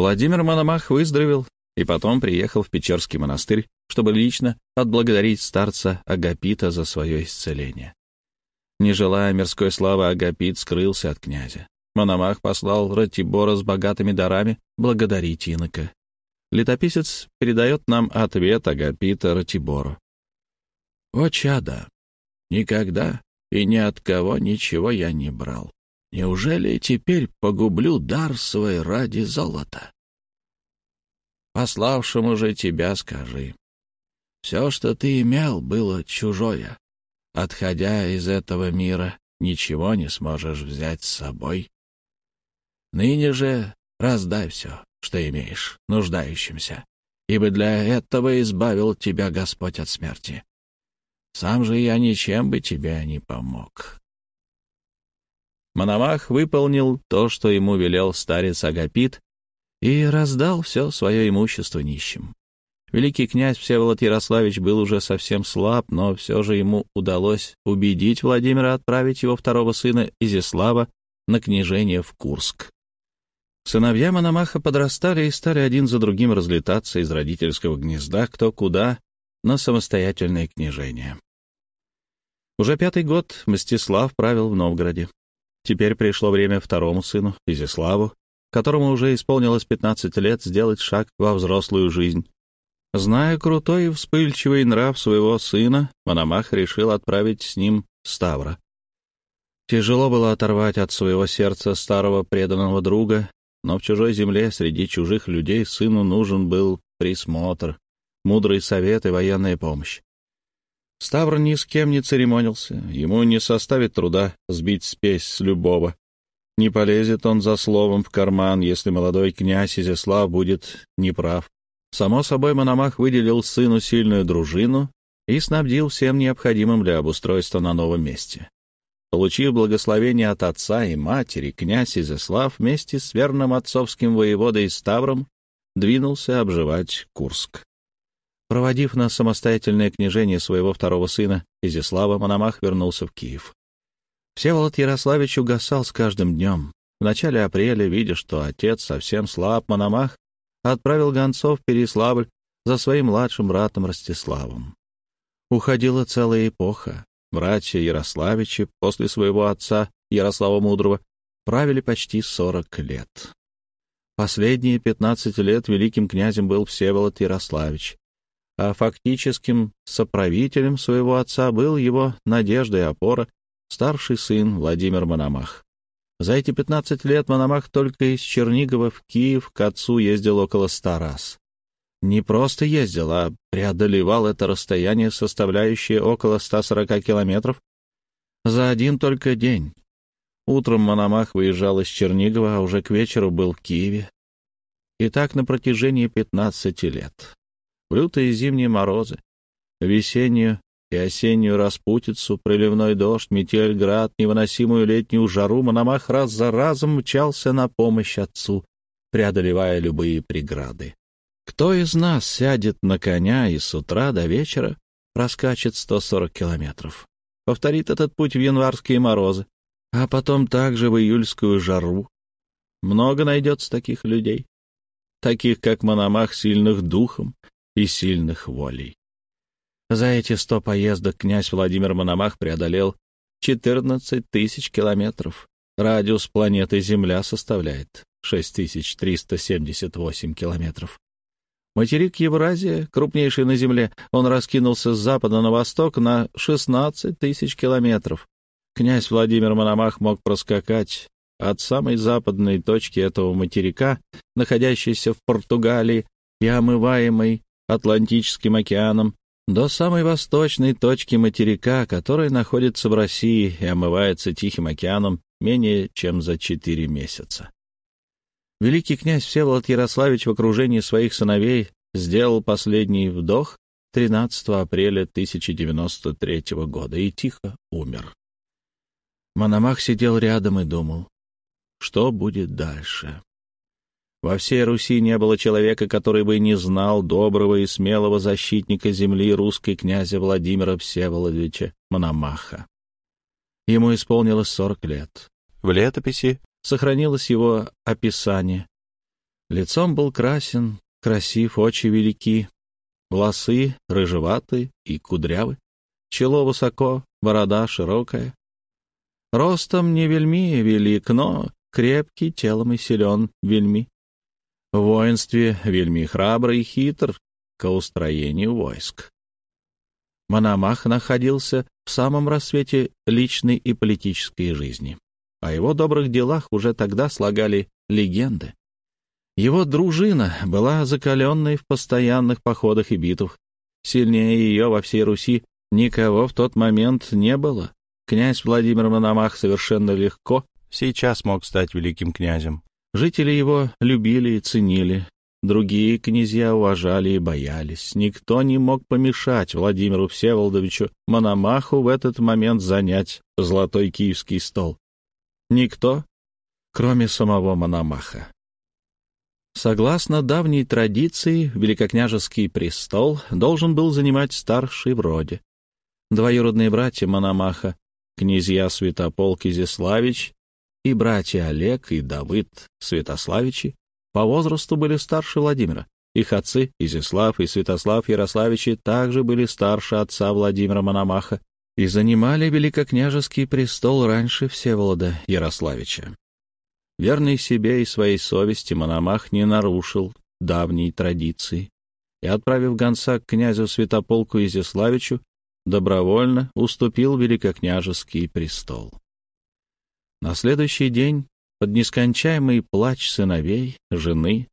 Владимир Мономах выздоровел и потом приехал в Печерский монастырь, чтобы лично отблагодарить старца Агапита за свое исцеление. Не желая мирской славы, Агапит скрылся от князя. Мономах послал Ратибора с богатыми дарами благодарить инока. Летописец передает нам ответ Агапита Ратибору. «О, чада, никогда и ни от кого ничего я не брал. Неужели теперь погублю дар свой ради золота? Пославшему же тебя скажи. Все, что ты имел, было чужое. Отходя из этого мира, ничего не сможешь взять с собой. Ныне же раздай все, что имеешь, нуждающимся, ибо для этого избавил тебя Господь от смерти. Сам же я ничем бы тебе не помог. Мономах выполнил то, что ему велел старец Агапит, и раздал все свое имущество нищим. Великий князь Всеволод Ярославич был уже совсем слаб, но все же ему удалось убедить Владимира отправить его второго сына Изяслава на княжение в Курск. Сыновья Мономаха подрастали и стали один за другим разлетаться из родительского гнезда кто куда на самостоятельное княжение. Уже пятый год Мстислав правил в Новгороде. Теперь пришло время второму сыну, Изяславу, которому уже исполнилось 15 лет, сделать шаг во взрослую жизнь. Зная крутой и вспыльчивый нрав своего сына, Мономах решил отправить с ним Ставра. Тяжело было оторвать от своего сердца старого преданного друга, но в чужой земле, среди чужих людей, сыну нужен был присмотр, мудрый совет и военная помощь. Ставр ни с кем не церемонился, ему не составит труда сбить спесь с любого. Не полезет он за словом в карман, если молодой князь Изяслав будет неправ. Само собой, Мономах выделил сыну сильную дружину и снабдил всем необходимым для обустройства на новом месте. Получив благословение от отца и матери, князь Изяслав вместе с верным отцовским воеводой Ставром двинулся обживать Курск. Проводив на самостоятельное княжение своего второго сына, Изяслава Мономах вернулся в Киев. Всеволод Ярославич угасал с каждым днем. В начале апреля, видя, что отец совсем слаб, Мономах отправил гонцов в Переславль за своим младшим братом Ростиславом. Уходила целая эпоха. Братья Ярославичи после своего отца Ярослава Мудрого правили почти сорок лет. Последние пятнадцать лет великим князем был Всеволод Ярославич, а фактическим соправителем своего отца был его надежда и опора, старший сын Владимир Мономах. За эти 15 лет Мономах только из Чернигова в Киев к отцу ездил около ста раз. Не просто ездил, а преодолевал это расстояние, составляющее около 140 километров, за один только день. Утром Мономах выезжал из Чернигова, а уже к вечеру был в Киеве. И так на протяжении 15 лет в лютые зимние морозы, весеннюю и осеннюю распутицу, проливной дождь, метель, град, невыносимую летнюю жару Мономах раз за разом мчался на помощь отцу, преодолевая любые преграды. Кто из нас сядет на коня и с утра до вечера проскачет 140 километров? Повторит этот путь в январские морозы, а потом также в июльскую жару. Много найдется таких людей, таких, как Мономах, сильных духом, и сильных волей. За эти сто поездок князь Владимир Мономах преодолел 14 тысяч километров. Радиус планеты Земля составляет 6378 километров. Материк Евразия, крупнейший на Земле, он раскинулся с запада на восток на 16 тысяч километров. Князь Владимир Мономах мог проскакать от самой западной точки этого материка, находящейся в Португалии и омываемой Атлантическим океаном до самой восточной точки материка, которая находится в России и омывается Тихим океаном менее чем за четыре месяца. Великий князь Всеволод Ярославич в окружении своих сыновей сделал последний вдох 13 апреля 1093 года и тихо умер. Мономах сидел рядом и думал, что будет дальше. Во всей Руси не было человека, который бы не знал доброго и смелого защитника земли русской князя Владимира Всеволодовича Мономаха. Ему исполнилось сорок лет. В летописи сохранилось его описание. Лицом был красен, красив, очи велики, волосы рыжеватые и кудрявы, чело высоко, борода широкая. Ростом не вельми велик, но крепкий, телом и силен вельми. В воинстве вельми храбрый и хитр к устроению войск. Мономах находился в самом рассвете личной и политической жизни. О его добрых делах уже тогда слагали легенды. Его дружина была закаленной в постоянных походах и битвах. Сильнее ее во всей Руси никого в тот момент не было. Князь Владимир Мономах совершенно легко сейчас мог стать великим князем. Жители его любили и ценили, другие князья уважали и боялись. Никто не мог помешать Владимиру Всеволодовичу Мономаху в этот момент занять золотой киевский стол. Никто, кроме самого Мономаха. Согласно давней традиции, великокняжеский престол должен был занимать старший в роде. Двоюродные братья Мономаха, князья Святополк Изяславич и братья Олег и Давыд Святославичи по возрасту были старше Владимира. Их отцы, Изяслав и Святослав Ярославичи, также были старше отца Владимира Мономаха и занимали великокняжеский престол раньше Всеволода Ярославича. Верный себе и своей совести Мономах не нарушил давней традиции и, отправив гонца к князю Святополку Изяславичу, добровольно уступил великокняжеский престол. На следующий день под нескончаемый плач сыновей, жены,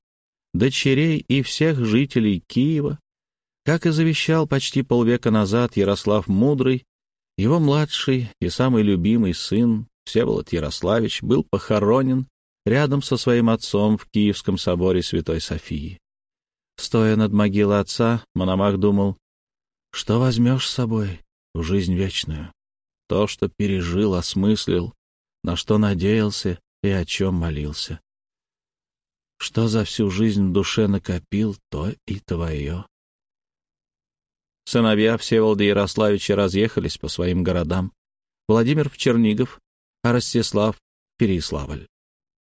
дочерей и всех жителей Киева, как и завещал почти полвека назад Ярослав Мудрый, его младший и самый любимый сын Всеволод Ярославич был похоронен рядом со своим отцом в Киевском соборе Святой Софии. Стоя над могилой отца, Мономах думал, что возьмешь с собой в жизнь вечную, то, что пережил, осмыслил, на что надеялся и о чем молился. Что за всю жизнь в душе накопил, то и твое. Сыновья Всеволода Ярославича разъехались по своим городам. Владимир в Чернигов, а Ростислав — Переславль.